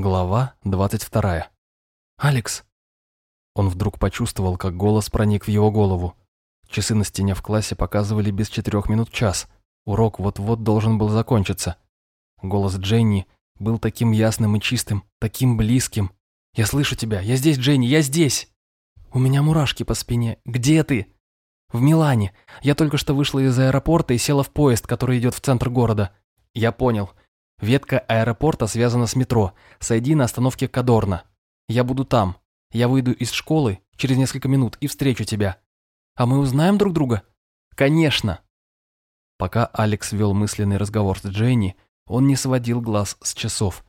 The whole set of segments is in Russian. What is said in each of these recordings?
Глава 22. «Алекс!» Он вдруг почувствовал, как голос проник в его голову. Часы на стене в классе показывали без четырех минут час. Урок вот-вот должен был закончиться. Голос Дженни был таким ясным и чистым, таким близким. «Я слышу тебя! Я здесь, Дженни! Я здесь!» «У меня мурашки по спине. Где ты?» «В Милане. Я только что вышла из аэропорта и села в поезд, который идет в центр города». «Я понял. Ветка аэропорта связана с метро. Сойди на остановке Кадорна. Я буду там. Я выйду из школы через несколько минут и встречу тебя. А мы узнаем друг друга? Конечно. Пока Алекс вел мысленный разговор с Дженни, он не сводил глаз с часов.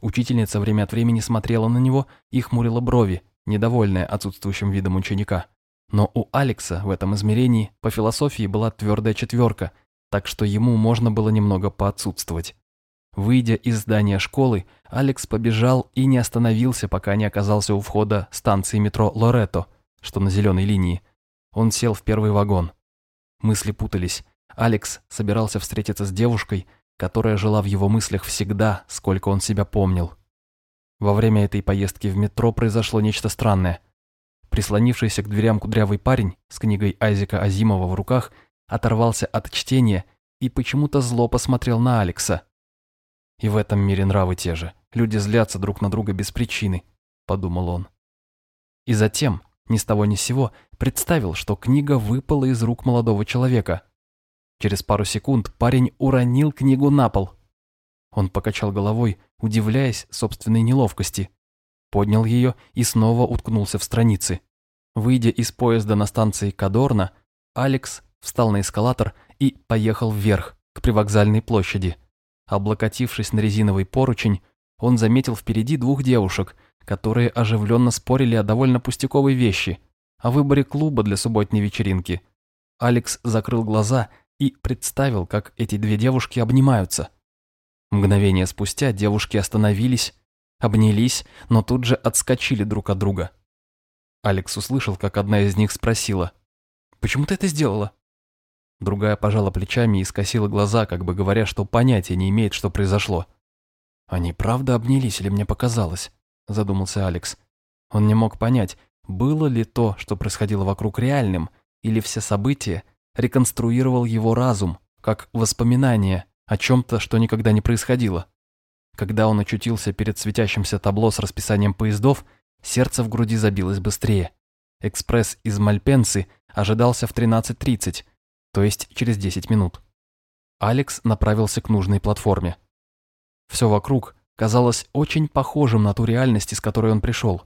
Учительница время от времени смотрела на него и хмурила брови, недовольная отсутствующим видом ученика. Но у Алекса в этом измерении по философии была твердая четверка, так что ему можно было немного поотсутствовать. Выйдя из здания школы, Алекс побежал и не остановился, пока не оказался у входа станции метро Лоретто, что на зеленой линии. Он сел в первый вагон. Мысли путались. Алекс собирался встретиться с девушкой, которая жила в его мыслях всегда, сколько он себя помнил. Во время этой поездки в метро произошло нечто странное. Прислонившийся к дверям кудрявый парень с книгой Айзека Азимова в руках оторвался от чтения и почему-то зло посмотрел на Алекса. И в этом мире нравы те же. Люди злятся друг на друга без причины, подумал он. И затем, ни с того ни с сего, представил, что книга выпала из рук молодого человека. Через пару секунд парень уронил книгу на пол. Он покачал головой, удивляясь собственной неловкости. Поднял ее и снова уткнулся в страницы. Выйдя из поезда на станции Кадорна, Алекс встал на эскалатор и поехал вверх, к привокзальной площади. Облокотившись на резиновый поручень, он заметил впереди двух девушек, которые оживленно спорили о довольно пустяковой вещи, о выборе клуба для субботней вечеринки. Алекс закрыл глаза и представил, как эти две девушки обнимаются. Мгновение спустя девушки остановились, обнялись, но тут же отскочили друг от друга. Алекс услышал, как одна из них спросила, «Почему ты это сделала?» Другая пожала плечами и скосила глаза, как бы говоря, что понятия не имеет, что произошло. «Они правда обнялись или мне показалось?» – задумался Алекс. Он не мог понять, было ли то, что происходило вокруг реальным, или все события реконструировал его разум, как воспоминание о чем-то, что никогда не происходило. Когда он очутился перед светящимся табло с расписанием поездов, сердце в груди забилось быстрее. Экспресс из Мальпенсы ожидался в 13.30, то есть через 10 минут. Алекс направился к нужной платформе. Все вокруг казалось очень похожим на ту реальность, из которой он пришел.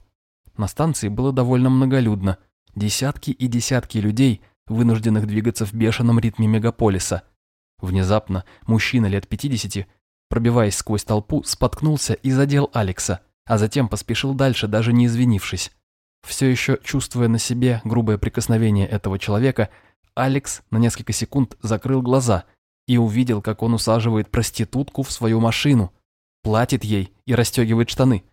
На станции было довольно многолюдно, десятки и десятки людей, вынужденных двигаться в бешеном ритме мегаполиса. Внезапно мужчина лет 50, пробиваясь сквозь толпу, споткнулся и задел Алекса, а затем поспешил дальше, даже не извинившись. Все еще чувствуя на себе грубое прикосновение этого человека, Алекс на несколько секунд закрыл глаза и увидел, как он усаживает проститутку в свою машину, платит ей и расстегивает штаны.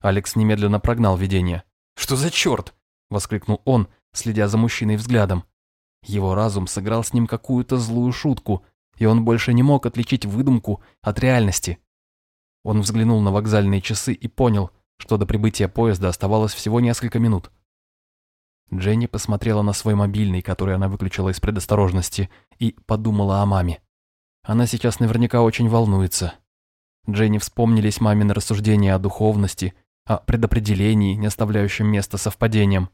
Алекс немедленно прогнал видение. «Что за черт?» – воскликнул он, следя за мужчиной взглядом. Его разум сыграл с ним какую-то злую шутку, и он больше не мог отличить выдумку от реальности. Он взглянул на вокзальные часы и понял, что до прибытия поезда оставалось всего несколько минут. Дженни посмотрела на свой мобильный, который она выключила из предосторожности, и подумала о маме. Она сейчас наверняка очень волнуется. Дженни вспомнились мамины рассуждения о духовности, о предопределении, не оставляющем места совпадениям.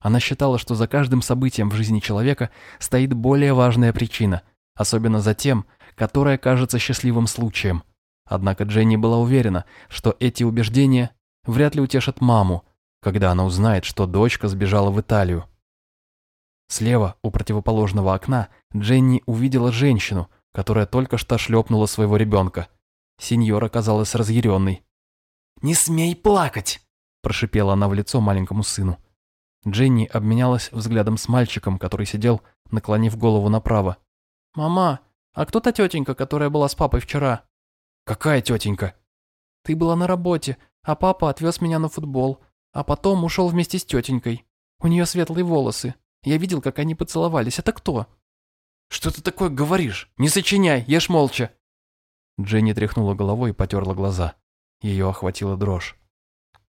Она считала, что за каждым событием в жизни человека стоит более важная причина, особенно за тем, которая кажется счастливым случаем. Однако Дженни была уверена, что эти убеждения вряд ли утешат маму, когда она узнает, что дочка сбежала в Италию. Слева, у противоположного окна, Дженни увидела женщину, которая только что шлепнула своего ребенка. Сеньора казалась разъяренной. «Не смей плакать!» – прошипела она в лицо маленькому сыну. Дженни обменялась взглядом с мальчиком, который сидел, наклонив голову направо. «Мама, а кто та тетенька, которая была с папой вчера?» «Какая тетенька?» «Ты была на работе, а папа отвез меня на футбол. А потом ушел вместе с тетенькой. У нее светлые волосы. Я видел, как они поцеловались. Это кто?» «Что ты такое говоришь? Не сочиняй, ешь молча!» Дженни тряхнула головой и потерла глаза. Ее охватила дрожь.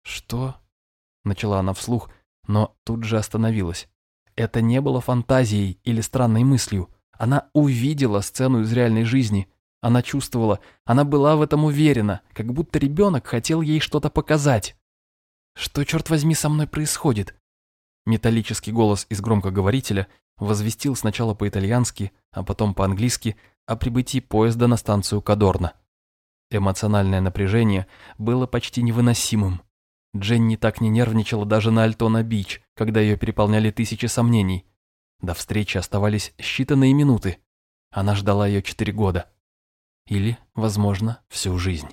«Что?» — начала она вслух, но тут же остановилась. Это не было фантазией или странной мыслью. Она увидела сцену из реальной жизни. Она чувствовала, она была в этом уверена, как будто ребенок хотел ей что-то показать. «Что, черт возьми, со мной происходит?» Металлический голос из громкоговорителя возвестил сначала по-итальянски, а потом по-английски о прибытии поезда на станцию Кадорна. Эмоциональное напряжение было почти невыносимым. Дженни так не нервничала даже на Альтона-Бич, когда ее переполняли тысячи сомнений. До встречи оставались считанные минуты. Она ждала ее четыре года. Или, возможно, всю жизнь.